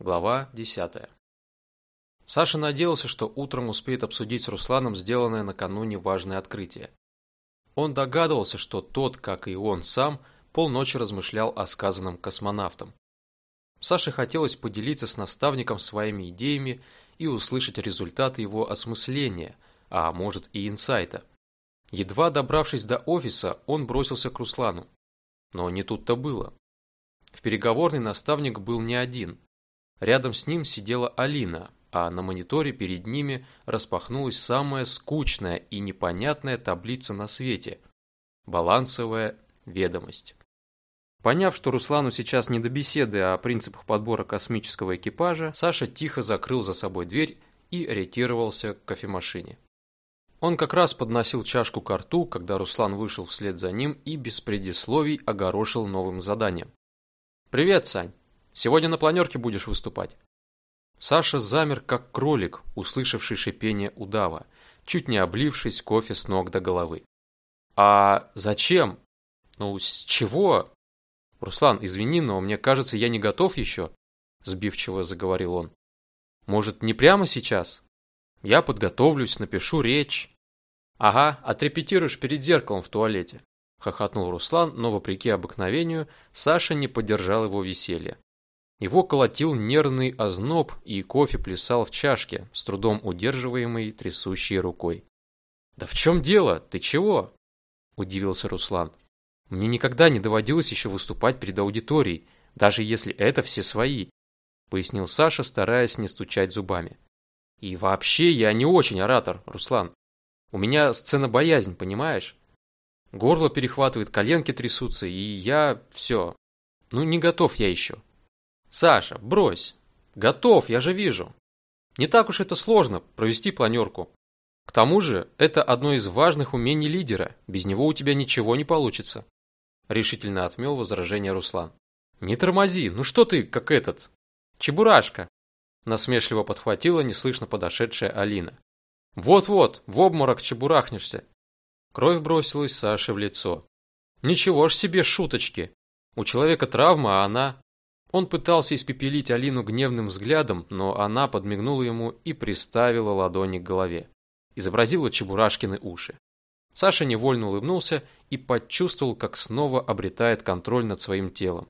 Глава 10. Саша надеялся, что утром успеет обсудить с Русланом сделанное накануне важное открытие. Он догадывался, что тот, как и он сам, полночи размышлял о сказанном космонавтом. Саше хотелось поделиться с наставником своими идеями и услышать результаты его осмысления, а может и инсайта. Едва добравшись до офиса, он бросился к Руслану. Но не тут-то было. В переговорной наставник был не один. Рядом с ним сидела Алина, а на мониторе перед ними распахнулась самая скучная и непонятная таблица на свете – балансовая ведомость. Поняв, что Руслану сейчас не до беседы о принципах подбора космического экипажа, Саша тихо закрыл за собой дверь и ориентировался к кофемашине. Он как раз подносил чашку к рту, когда Руслан вышел вслед за ним и без предисловий огорошил новым заданием. «Привет, Сань!» Сегодня на планерке будешь выступать». Саша замер, как кролик, услышавший шипение удава, чуть не облившись кофе с ног до головы. «А зачем? Ну, с чего?» «Руслан, извини, но мне кажется, я не готов еще», – сбивчиво заговорил он. «Может, не прямо сейчас? Я подготовлюсь, напишу речь». «Ага, отрепетируешь перед зеркалом в туалете», – хохотнул Руслан, но, вопреки обыкновению, Саша не поддержал его веселья. Его колотил нервный озноб, и кофе плясал в чашке, с трудом удерживаемой трясущей рукой. «Да в чем дело? Ты чего?» – удивился Руслан. «Мне никогда не доводилось еще выступать перед аудиторией, даже если это все свои», – пояснил Саша, стараясь не стучать зубами. «И вообще я не очень оратор, Руслан. У меня сцена боязнь, понимаешь? Горло перехватывает, коленки трясутся, и я все. Ну, не готов я еще». Саша, брось. Готов, я же вижу. Не так уж это сложно провести планерку. К тому же, это одно из важных умений лидера. Без него у тебя ничего не получится. Решительно отмел возражение Руслан. Не тормози, ну что ты, как этот? Чебурашка. Насмешливо подхватила неслышно подошедшая Алина. Вот-вот, в обморок чебурахнешься. Кровь бросилась Саше в лицо. Ничего ж себе шуточки. У человека травма, а она... Он пытался испепелить Алину гневным взглядом, но она подмигнула ему и приставила ладони к голове. Изобразила Чебурашкины уши. Саша невольно улыбнулся и почувствовал, как снова обретает контроль над своим телом.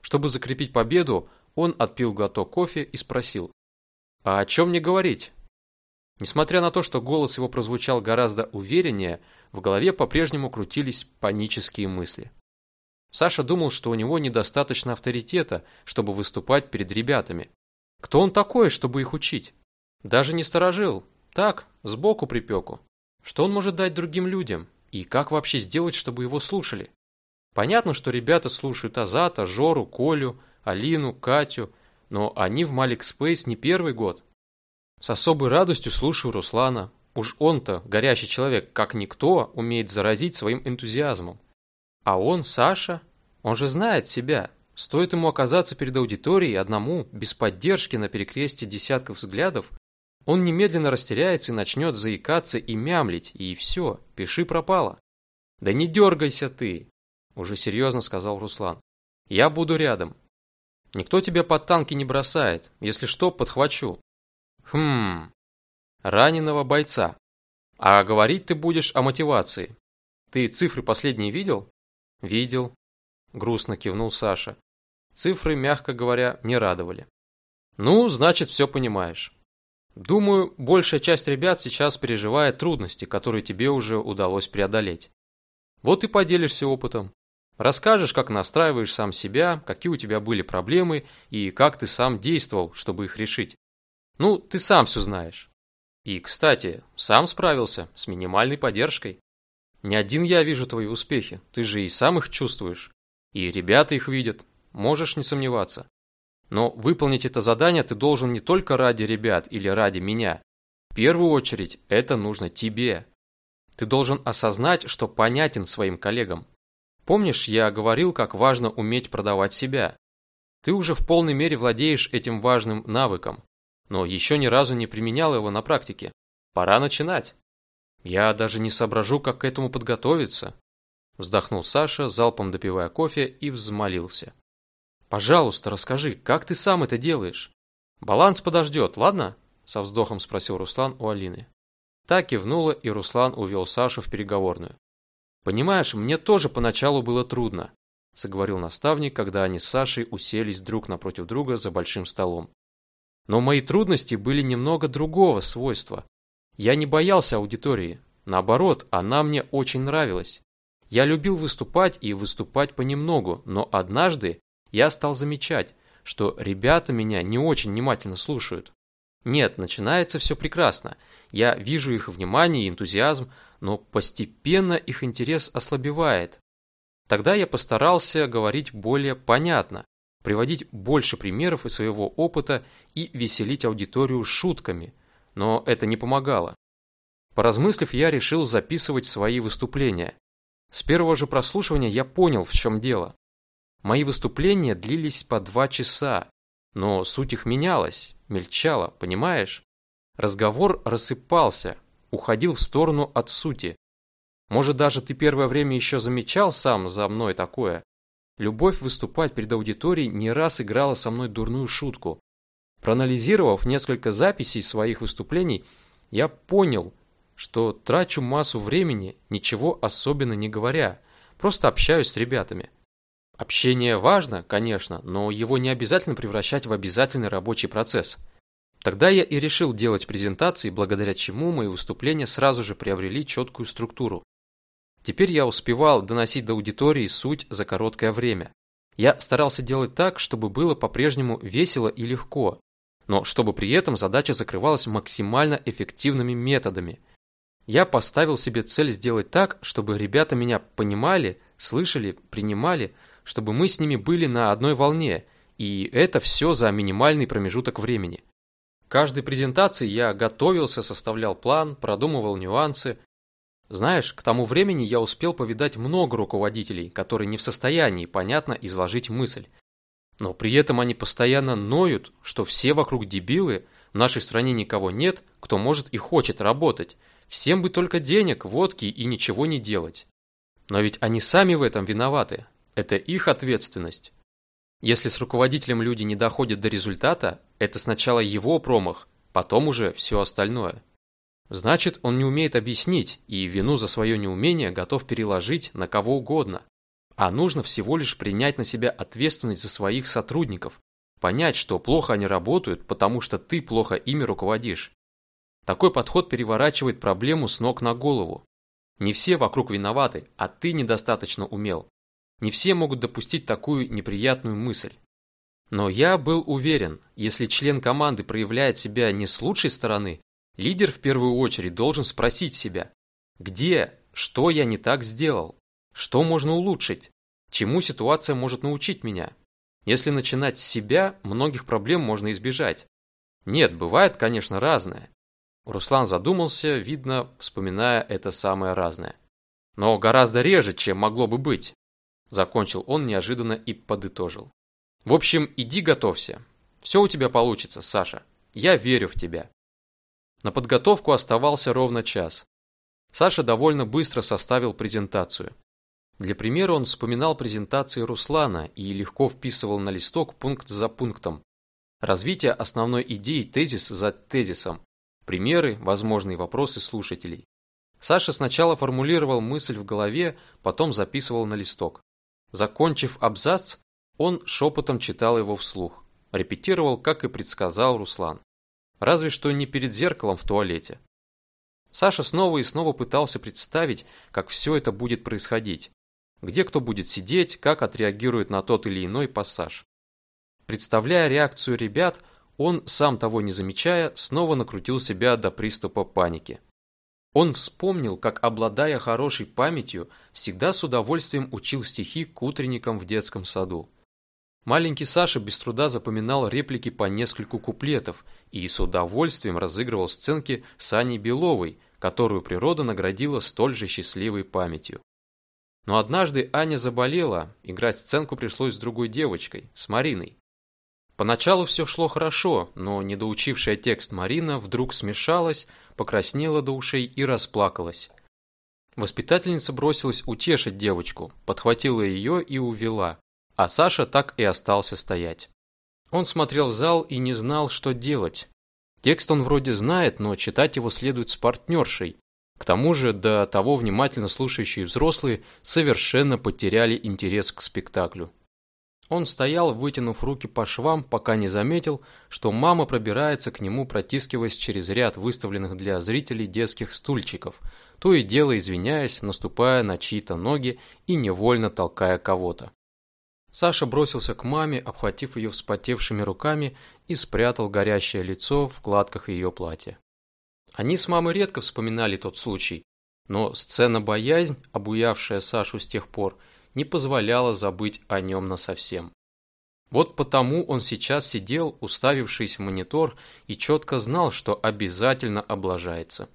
Чтобы закрепить победу, он отпил глоток кофе и спросил. «А о чем мне говорить?» Несмотря на то, что голос его прозвучал гораздо увереннее, в голове по-прежнему крутились панические мысли. Саша думал, что у него недостаточно авторитета, чтобы выступать перед ребятами. Кто он такой, чтобы их учить? Даже не сторожил. Так, сбоку припеку. Что он может дать другим людям? И как вообще сделать, чтобы его слушали? Понятно, что ребята слушают Азата, Жору, Колю, Алину, Катю, но они в Малик Спейс не первый год. С особой радостью слушаю Руслана. Уж он-то, горячий человек, как никто, умеет заразить своим энтузиазмом. А он, Саша, он же знает себя. Стоит ему оказаться перед аудиторией одному, без поддержки на перекрестье десятков взглядов, он немедленно растеряется и начнет заикаться и мямлить, и все, пиши пропало. «Да не дергайся ты!» – уже серьезно сказал Руслан. «Я буду рядом. Никто тебя под танки не бросает, если что, подхвачу». «Хм... Раненого бойца. А говорить ты будешь о мотивации. Ты цифры последние видел?» «Видел», – грустно кивнул Саша. Цифры, мягко говоря, не радовали. «Ну, значит, все понимаешь. Думаю, большая часть ребят сейчас переживает трудности, которые тебе уже удалось преодолеть. Вот и поделишься опытом. Расскажешь, как настраиваешь сам себя, какие у тебя были проблемы и как ты сам действовал, чтобы их решить. Ну, ты сам все знаешь. И, кстати, сам справился с минимальной поддержкой. Не один я вижу твои успехи, ты же и сам их чувствуешь. И ребята их видят, можешь не сомневаться. Но выполнить это задание ты должен не только ради ребят или ради меня. В первую очередь это нужно тебе. Ты должен осознать, что понятен своим коллегам. Помнишь, я говорил, как важно уметь продавать себя? Ты уже в полной мере владеешь этим важным навыком, но еще ни разу не применял его на практике. Пора начинать. Я даже не соображу, как к этому подготовиться. Вздохнул Саша, залпом допивая кофе, и взмолился. Пожалуйста, расскажи, как ты сам это делаешь? «Баланс подождет, ладно?» – со вздохом спросил Руслан у Алины. Та кивнула, и Руслан увел Сашу в переговорную. «Понимаешь, мне тоже поначалу было трудно», – заговорил наставник, когда они с Сашей уселись друг напротив друга за большим столом. «Но мои трудности были немного другого свойства. Я не боялся аудитории. Наоборот, она мне очень нравилась. Я любил выступать и выступать понемногу, но однажды я стал замечать, что ребята меня не очень внимательно слушают. Нет, начинается все прекрасно. Я вижу их внимание и энтузиазм, но постепенно их интерес ослабевает. Тогда я постарался говорить более понятно, приводить больше примеров из своего опыта и веселить аудиторию шутками, но это не помогало. Поразмыслив, я решил записывать свои выступления. С первого же прослушивания я понял, в чем дело. Мои выступления длились по два часа, но суть их менялась, мельчала, понимаешь? Разговор рассыпался, уходил в сторону от сути. Может, даже ты первое время еще замечал сам за мной такое? Любовь выступать перед аудиторией не раз играла со мной дурную шутку. Проанализировав несколько записей своих выступлений, я понял, что трачу массу времени, ничего особенно не говоря, просто общаюсь с ребятами. Общение важно, конечно, но его не обязательно превращать в обязательный рабочий процесс. Тогда я и решил делать презентации, благодаря чему мои выступления сразу же приобрели четкую структуру. Теперь я успевал доносить до аудитории суть за короткое время. Я старался делать так, чтобы было по-прежнему весело и легко, но чтобы при этом задача закрывалась максимально эффективными методами. Я поставил себе цель сделать так, чтобы ребята меня понимали, слышали, принимали, чтобы мы с ними были на одной волне, и это все за минимальный промежуток времени. Каждой презентации я готовился, составлял план, продумывал нюансы. Знаешь, к тому времени я успел повидать много руководителей, которые не в состоянии понятно изложить мысль. Но при этом они постоянно ноют, что все вокруг дебилы, в нашей стране никого нет, кто может и хочет работать. Всем бы только денег, водки и ничего не делать. Но ведь они сами в этом виноваты. Это их ответственность. Если с руководителем люди не доходят до результата, это сначала его промах, потом уже все остальное. Значит, он не умеет объяснить и вину за свое неумение готов переложить на кого угодно. А нужно всего лишь принять на себя ответственность за своих сотрудников, понять, что плохо они работают, потому что ты плохо ими руководишь. Такой подход переворачивает проблему с ног на голову. Не все вокруг виноваты, а ты недостаточно умел. Не все могут допустить такую неприятную мысль. Но я был уверен, если член команды проявляет себя не с лучшей стороны, лидер в первую очередь должен спросить себя, где, что я не так сделал, что можно улучшить, чему ситуация может научить меня. Если начинать с себя, многих проблем можно избежать. Нет, бывает, конечно, разное. Руслан задумался, видно, вспоминая это самое разное. Но гораздо реже, чем могло бы быть. Закончил он неожиданно и подытожил. В общем, иди готовься. Все у тебя получится, Саша. Я верю в тебя. На подготовку оставался ровно час. Саша довольно быстро составил презентацию. Для примера он вспоминал презентации Руслана и легко вписывал на листок пункт за пунктом. Развитие основной идеи тезис за тезисом. Примеры, возможные вопросы слушателей. Саша сначала формулировал мысль в голове, потом записывал на листок. Закончив абзац, он шепотом читал его вслух. Репетировал, как и предсказал Руслан. Разве что не перед зеркалом в туалете. Саша снова и снова пытался представить, как все это будет происходить. Где кто будет сидеть, как отреагирует на тот или иной пассаж. Представляя реакцию ребят, он, сам того не замечая, снова накрутил себя до приступа паники. Он вспомнил, как, обладая хорошей памятью, всегда с удовольствием учил стихи к утренникам в детском саду. Маленький Саша без труда запоминал реплики по нескольку куплетов и с удовольствием разыгрывал сценки с Аней Беловой, которую природа наградила столь же счастливой памятью. Но однажды Аня заболела, играть сценку пришлось с другой девочкой, с Мариной. Поначалу все шло хорошо, но недоучившая текст Марина вдруг смешалась, покраснела до ушей и расплакалась. Воспитательница бросилась утешить девочку, подхватила ее и увела, а Саша так и остался стоять. Он смотрел в зал и не знал, что делать. Текст он вроде знает, но читать его следует с партнершей. К тому же до того внимательно слушающие взрослые совершенно потеряли интерес к спектаклю. Он стоял, вытянув руки по швам, пока не заметил, что мама пробирается к нему, протискиваясь через ряд выставленных для зрителей детских стульчиков, то и дело извиняясь, наступая на чьи-то ноги и невольно толкая кого-то. Саша бросился к маме, обхватив ее вспотевшими руками и спрятал горящее лицо в складках ее платья. Они с мамой редко вспоминали тот случай, но сцена боязнь, обуявшая Сашу с тех пор, не позволяла забыть о нем насовсем. Вот потому он сейчас сидел, уставившись в монитор, и четко знал, что обязательно облажается.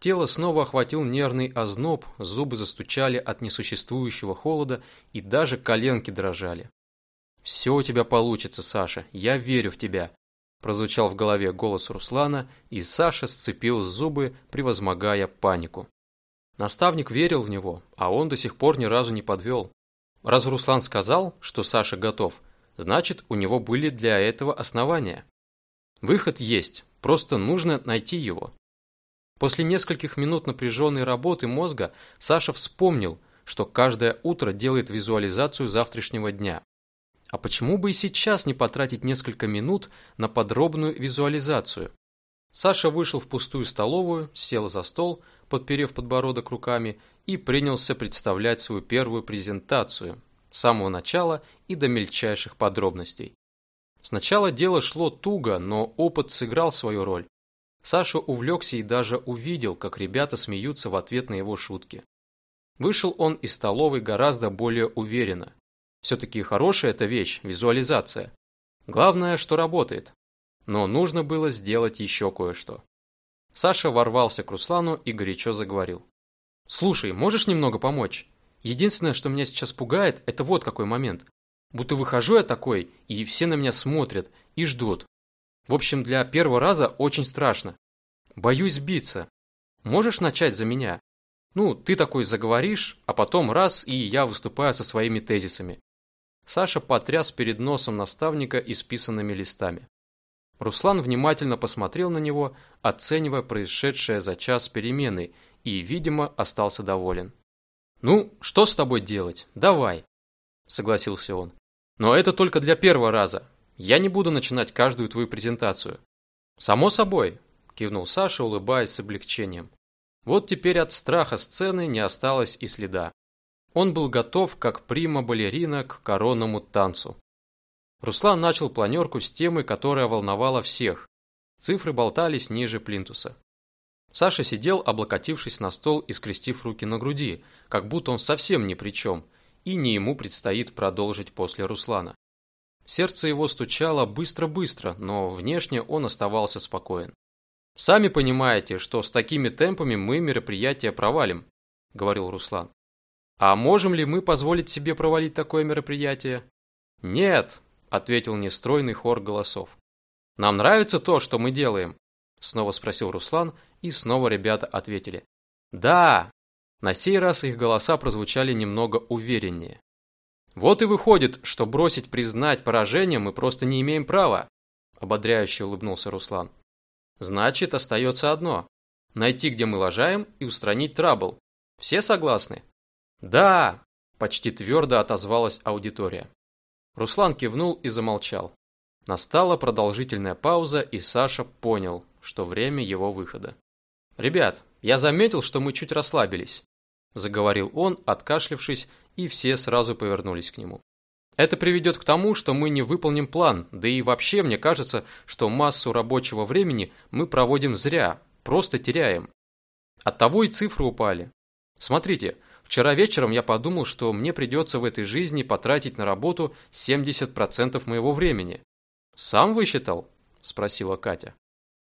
Тело снова охватил нервный озноб, зубы застучали от несуществующего холода и даже коленки дрожали. «Все у тебя получится, Саша, я верю в тебя», прозвучал в голове голос Руслана, и Саша сцепил зубы, превозмогая панику. Наставник верил в него, а он до сих пор ни разу не подвел. Раз Руслан сказал, что Саша готов, значит, у него были для этого основания. Выход есть, просто нужно найти его. После нескольких минут напряженной работы мозга Саша вспомнил, что каждое утро делает визуализацию завтрашнего дня. А почему бы и сейчас не потратить несколько минут на подробную визуализацию? Саша вышел в пустую столовую, сел за стол, подперев подбородок руками, и принялся представлять свою первую презентацию с самого начала и до мельчайших подробностей. Сначала дело шло туго, но опыт сыграл свою роль. Саша увлекся и даже увидел, как ребята смеются в ответ на его шутки. Вышел он из столовой гораздо более уверенно. Все-таки хорошая эта вещь, визуализация. Главное, что работает. Но нужно было сделать еще кое-что. Саша ворвался к Руслану и горячо заговорил. «Слушай, можешь немного помочь? Единственное, что меня сейчас пугает, это вот какой момент. Будто выхожу я такой, и все на меня смотрят и ждут. В общем, для первого раза очень страшно. Боюсь сбиться. Можешь начать за меня? Ну, ты такой заговоришь, а потом раз, и я выступаю со своими тезисами. Саша потряс перед носом наставника исписанными листами. Руслан внимательно посмотрел на него, оценивая происшедшее за час перемены, и, видимо, остался доволен. «Ну, что с тобой делать? Давай!» – согласился он. «Но это только для первого раза. Я не буду начинать каждую твою презентацию. Само собой, кивнул Саша, улыбаясь с облегчением. Вот теперь от страха сцены не осталось и следа. Он был готов, как прима-балерина, к коронному танцу. Руслан начал планерку с темы, которая волновала всех. Цифры болтались ниже плинтуса. Саша сидел, облокотившись на стол и скрестив руки на груди, как будто он совсем ни при чем, и не ему предстоит продолжить после Руслана. Сердце его стучало быстро-быстро, но внешне он оставался спокоен. «Сами понимаете, что с такими темпами мы мероприятие провалим», – говорил Руслан. «А можем ли мы позволить себе провалить такое мероприятие?» «Нет», – ответил нестройный хор голосов. «Нам нравится то, что мы делаем?» – снова спросил Руслан, и снова ребята ответили. «Да!» На сей раз их голоса прозвучали немного увереннее. Вот и выходит, что бросить признать поражение мы просто не имеем права, ободряюще улыбнулся Руслан. Значит, остается одно – найти, где мы лажаем, и устранить трабл. Все согласны? Да, почти твердо отозвалась аудитория. Руслан кивнул и замолчал. Настала продолжительная пауза, и Саша понял, что время его выхода. «Ребят, я заметил, что мы чуть расслабились», – заговорил он, откашлившись и все сразу повернулись к нему. Это приведет к тому, что мы не выполним план, да и вообще мне кажется, что массу рабочего времени мы проводим зря, просто теряем. Оттого и цифры упали. Смотрите, вчера вечером я подумал, что мне придется в этой жизни потратить на работу 70% моего времени. «Сам высчитал?» – спросила Катя.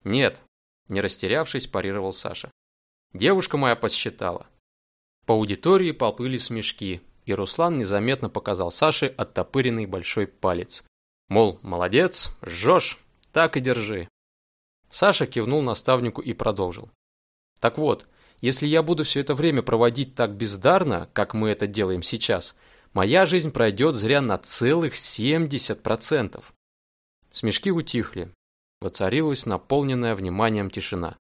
«Нет», – не растерявшись, парировал Саша. «Девушка моя подсчитала. По аудитории поплыли смешки, и Руслан незаметно показал Саше оттопыренный большой палец. Мол, молодец, жжешь, так и держи. Саша кивнул наставнику и продолжил. Так вот, если я буду все это время проводить так бездарно, как мы это делаем сейчас, моя жизнь пройдет зря на целых 70%. Смешки утихли. Воцарилась наполненная вниманием тишина.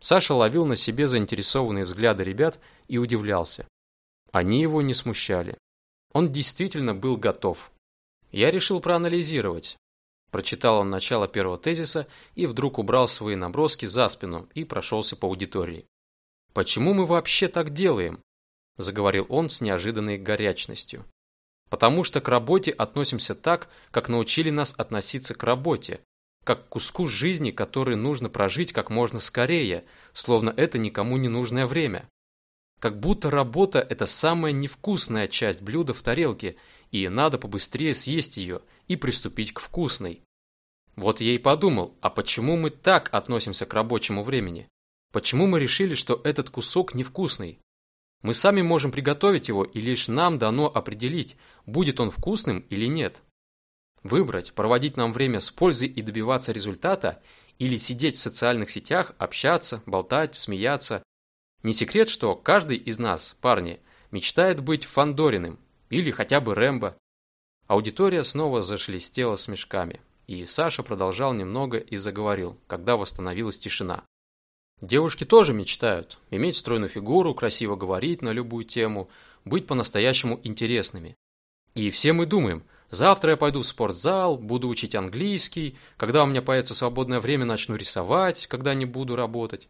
Саша ловил на себе заинтересованные взгляды ребят и удивлялся. Они его не смущали. Он действительно был готов. Я решил проанализировать. Прочитал он начало первого тезиса и вдруг убрал свои наброски за спину и прошелся по аудитории. «Почему мы вообще так делаем?» – заговорил он с неожиданной горячностью. «Потому что к работе относимся так, как научили нас относиться к работе, как к куску жизни, который нужно прожить как можно скорее, словно это никому не нужное время. Как будто работа – это самая невкусная часть блюда в тарелке, и надо побыстрее съесть ее и приступить к вкусной. Вот я и подумал, а почему мы так относимся к рабочему времени? Почему мы решили, что этот кусок невкусный? Мы сами можем приготовить его, и лишь нам дано определить, будет он вкусным или нет. Выбрать, проводить нам время с пользой и добиваться результата, или сидеть в социальных сетях, общаться, болтать, смеяться. Не секрет, что каждый из нас, парни, мечтает быть Фандориным или хотя бы Рэмбо. Аудитория снова зашелестела смешками, и Саша продолжал немного и заговорил, когда восстановилась тишина. Девушки тоже мечтают иметь стройную фигуру, красиво говорить на любую тему, быть по-настоящему интересными. И все мы думаем, Завтра я пойду в спортзал, буду учить английский, когда у меня появится свободное время, начну рисовать, когда не буду работать.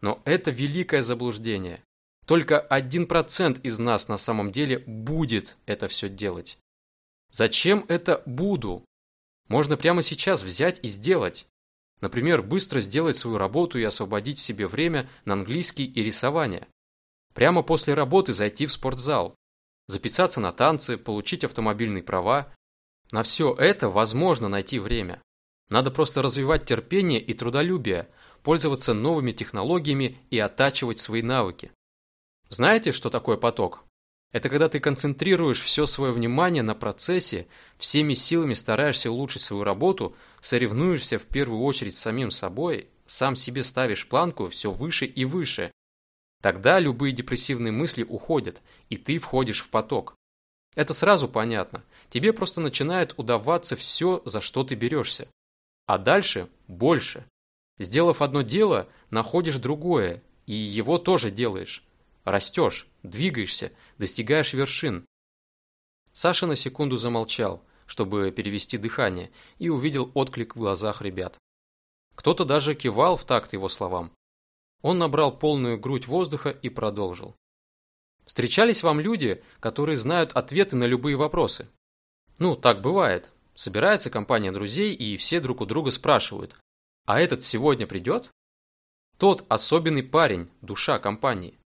Но это великое заблуждение. Только один процент из нас на самом деле будет это все делать. Зачем это буду? Можно прямо сейчас взять и сделать. Например, быстро сделать свою работу и освободить себе время на английский и рисование. Прямо после работы зайти в спортзал. Записаться на танцы, получить автомобильные права, на все это возможно найти время. Надо просто развивать терпение и трудолюбие, пользоваться новыми технологиями и оттачивать свои навыки. Знаете, что такое поток? Это когда ты концентрируешь все свое внимание на процессе, всеми силами стараешься улучшить свою работу, соревнуешься в первую очередь с самим собой, сам себе ставишь планку все выше и выше. Тогда любые депрессивные мысли уходят, и ты входишь в поток. Это сразу понятно. Тебе просто начинает удаваться все, за что ты берешься. А дальше больше. Сделав одно дело, находишь другое, и его тоже делаешь. Растешь, двигаешься, достигаешь вершин. Саша на секунду замолчал, чтобы перевести дыхание, и увидел отклик в глазах ребят. Кто-то даже кивал в такт его словам. Он набрал полную грудь воздуха и продолжил. Встречались вам люди, которые знают ответы на любые вопросы? Ну, так бывает. Собирается компания друзей, и все друг у друга спрашивают, а этот сегодня придет? Тот особенный парень, душа компании.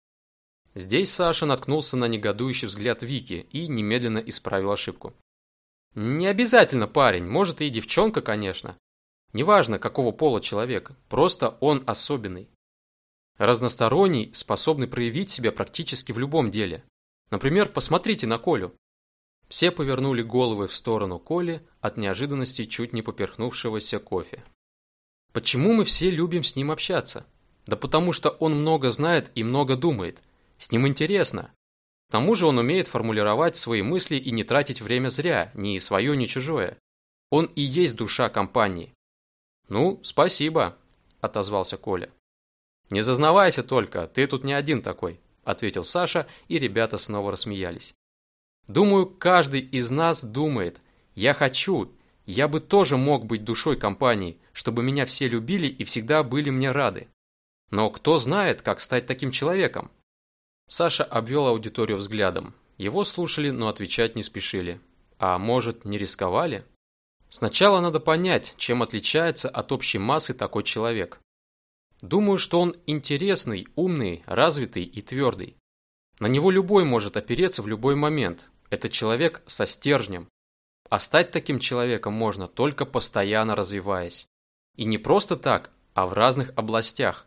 Здесь Саша наткнулся на негодующий взгляд Вики и немедленно исправил ошибку. Не обязательно парень, может и девчонка, конечно. Неважно, какого пола человек, просто он особенный. Разносторонний, способный проявить себя практически в любом деле. Например, посмотрите на Колю. Все повернули головы в сторону Коли от неожиданности чуть не поперхнувшегося кофе. Почему мы все любим с ним общаться? Да потому что он много знает и много думает. С ним интересно. К тому же он умеет формулировать свои мысли и не тратить время зря, ни свое, ни чужое. Он и есть душа компании. «Ну, спасибо», – отозвался Коля. «Не зазнавайся только, ты тут не один такой», – ответил Саша, и ребята снова рассмеялись. «Думаю, каждый из нас думает, я хочу, я бы тоже мог быть душой компании, чтобы меня все любили и всегда были мне рады. Но кто знает, как стать таким человеком?» Саша обвел аудиторию взглядом. Его слушали, но отвечать не спешили. А может, не рисковали? Сначала надо понять, чем отличается от общей массы такой человек. Думаю, что он интересный, умный, развитый и твердый. На него любой может опереться в любой момент. Это человек со стержнем. А стать таким человеком можно только постоянно развиваясь. И не просто так, а в разных областях.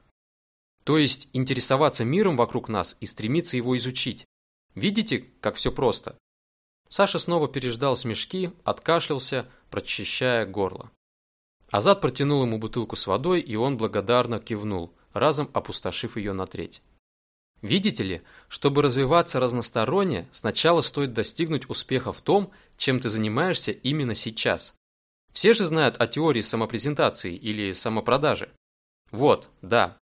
То есть интересоваться миром вокруг нас и стремиться его изучить. Видите, как все просто? Саша снова переждал смешки, откашлялся, прочищая горло. Азат протянул ему бутылку с водой, и он благодарно кивнул, разом опустошив ее на треть. Видите ли, чтобы развиваться разносторонне, сначала стоит достигнуть успеха в том, чем ты занимаешься именно сейчас. Все же знают о теории самопрезентации или самопродажи. Вот, да.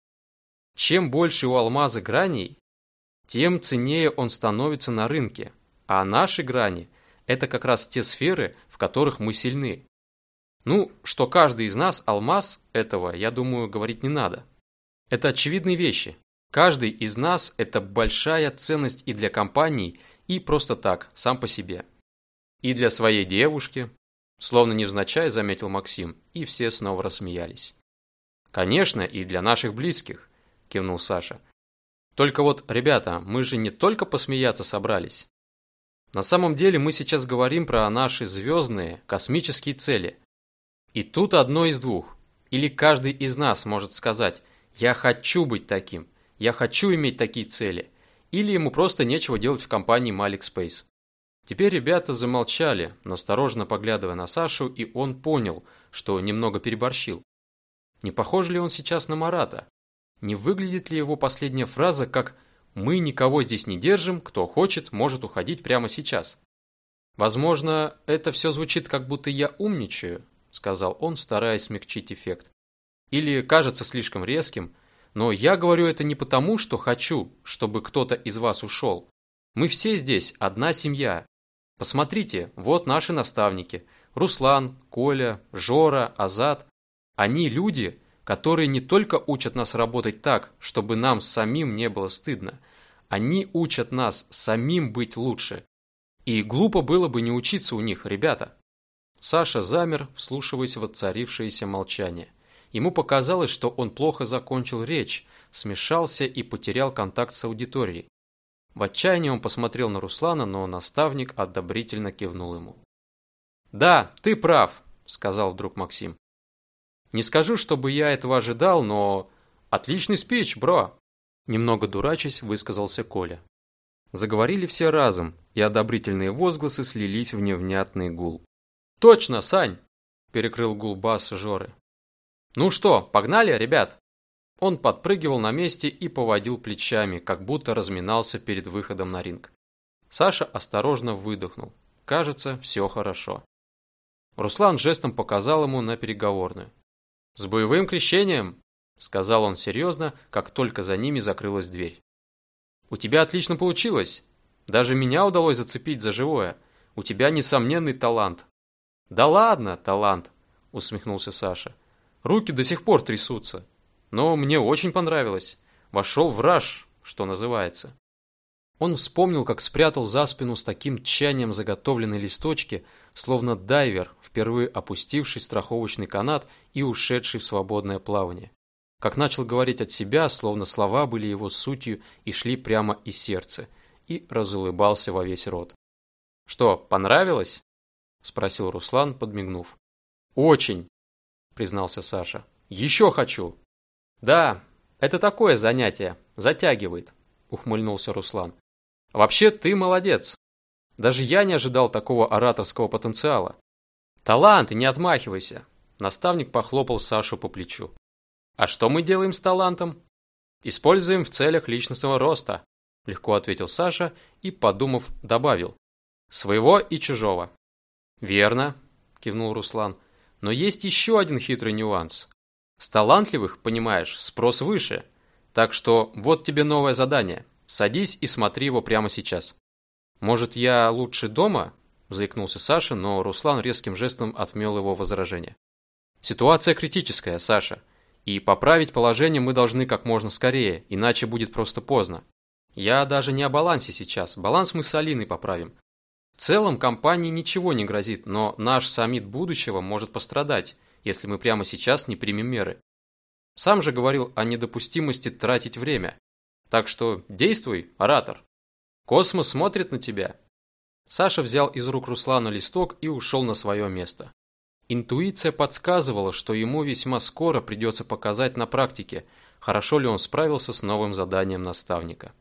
Чем больше у алмаза граней, тем ценнее он становится на рынке. А наши грани – это как раз те сферы, в которых мы сильны. Ну, что каждый из нас алмаз, этого, я думаю, говорить не надо. Это очевидные вещи. Каждый из нас – это большая ценность и для компаний, и просто так, сам по себе. И для своей девушки, словно невзначай заметил Максим, и все снова рассмеялись. Конечно, и для наших близких, кивнул Саша. Только вот, ребята, мы же не только посмеяться собрались. На самом деле мы сейчас говорим про наши звездные космические цели. И тут одно из двух. Или каждый из нас может сказать «я хочу быть таким», «я хочу иметь такие цели», или ему просто нечего делать в компании Malik Space. Теперь ребята замолчали, настороженно поглядывая на Сашу, и он понял, что немного переборщил. Не похож ли он сейчас на Марата? Не выглядит ли его последняя фраза как «мы никого здесь не держим, кто хочет, может уходить прямо сейчас»? Возможно, это все звучит как будто я умничаю, сказал он, стараясь смягчить эффект. Или кажется слишком резким, но я говорю это не потому, что хочу, чтобы кто-то из вас ушел. Мы все здесь одна семья. Посмотрите, вот наши наставники. Руслан, Коля, Жора, Азат. Они люди, которые не только учат нас работать так, чтобы нам самим не было стыдно, они учат нас самим быть лучше. И глупо было бы не учиться у них, ребята. Саша замер, вслушиваясь в отцарившееся молчание. Ему показалось, что он плохо закончил речь, смешался и потерял контакт с аудиторией. В отчаянии он посмотрел на Руслана, но наставник одобрительно кивнул ему. «Да, ты прав», – сказал вдруг Максим. Не скажу, чтобы я этого ожидал, но... Отличный спич, бро!» Немного дурачись, высказался Коля. Заговорили все разом, и одобрительные возгласы слились в невнятный гул. «Точно, Сань!» – перекрыл гул бас Жоры. «Ну что, погнали, ребят?» Он подпрыгивал на месте и поводил плечами, как будто разминался перед выходом на ринг. Саша осторожно выдохнул. Кажется, все хорошо. Руслан жестом показал ему на переговорную. «С боевым крещением!» – сказал он серьезно, как только за ними закрылась дверь. «У тебя отлично получилось. Даже меня удалось зацепить за живое. У тебя несомненный талант». «Да ладно, талант!» – усмехнулся Саша. «Руки до сих пор трясутся. Но мне очень понравилось. Вошел в раж, что называется». Он вспомнил, как спрятал за спину с таким тщанием заготовленные листочки, словно дайвер, впервые опустивший страховочный канат и ушедший в свободное плавание. Как начал говорить от себя, словно слова были его сутью и шли прямо из сердца, и разулыбался во весь рот. «Что, понравилось?» – спросил Руслан, подмигнув. «Очень!» – признался Саша. «Еще хочу!» «Да, это такое занятие, затягивает», – ухмыльнулся Руслан. Вообще, ты молодец. Даже я не ожидал такого ораторского потенциала. Талант, и не отмахивайся. Наставник похлопал Сашу по плечу. А что мы делаем с талантом? Используем в целях личностного роста, легко ответил Саша и, подумав, добавил. Своего и чужого. Верно, кивнул Руслан. Но есть еще один хитрый нюанс. С талантливых, понимаешь, спрос выше. Так что вот тебе новое задание. Садись и смотри его прямо сейчас. Может, я лучше дома? Заикнулся Саша, но Руслан резким жестом отмел его возражение. Ситуация критическая, Саша. И поправить положение мы должны как можно скорее, иначе будет просто поздно. Я даже не о балансе сейчас. Баланс мы с Алиной поправим. В целом компании ничего не грозит, но наш саммит будущего может пострадать, если мы прямо сейчас не примем меры. Сам же говорил о недопустимости тратить время. Так что действуй, оратор. Космос смотрит на тебя. Саша взял из рук Руслана листок и ушел на свое место. Интуиция подсказывала, что ему весьма скоро придется показать на практике, хорошо ли он справился с новым заданием наставника.